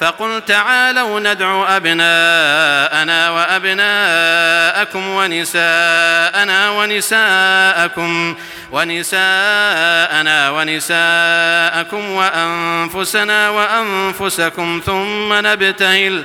فقل تعالوا ندعو أبناءنا وأبناءكم ونساءنا ونساءكم ونساءنا ونساءكم وأنفسنا وأنفسكم ثم نبتهل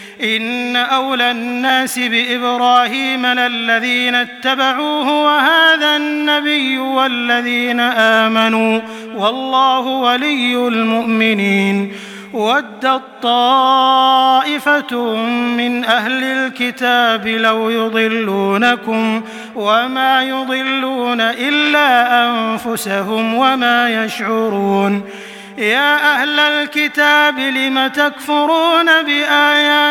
إن أولى الناس بإبراهيم للذين اتبعوه وهذا النبي والذين آمنوا والله ولي المؤمنين ودت طائفة من أهل الكتاب لو يضلونكم وما يضلون إلا أنفسهم وما يشعرون يا أهل الكتاب لم تكفرون بآيات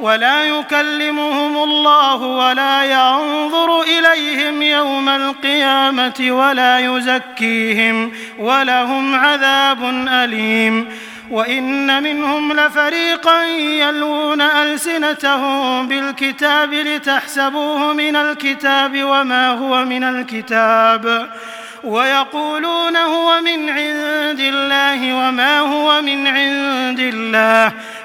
ولا يكلمهم الله ولا ينظر إليهم يوم القيامة ولا يزكيهم ولهم عذاب أليم. وإن منهم لفريقا يلون ألسنتهم بالكتاب لتحسبوه من الكتاب وما هو من الكتاب. ويقولون هو من عند الله وما هو من عند الله.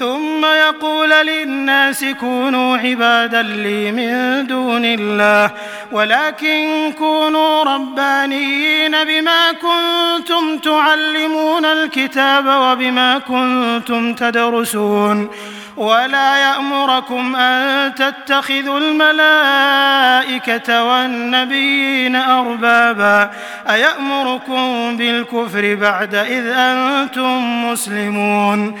ثم يقول للناس كونوا عبادا لي من دون الله ولكن كونوا ربانيين بما كنتم تعلمون الكتاب وبما كنتم تدرسون. ولا يأمركم أن تتخذوا الملائكة والنبيين أربابا أيأمركم بالكفر بعد إذ أنتم مسلمون؟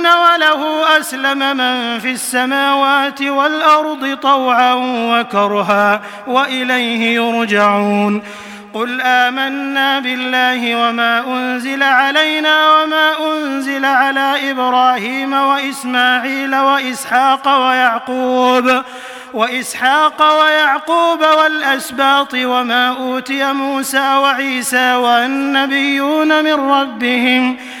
وأسلم من في السماوات والأرض طوعا وكرها وإليه يرجعون. قل آمنا بالله وما أنزل علينا وما أنزل على إبراهيم وإسماعيل وإسحاق ويعقوب وإسحاق ويعقوب والأسباط وما أوتي موسى وعيسى والنبيون من ربهم ۖ.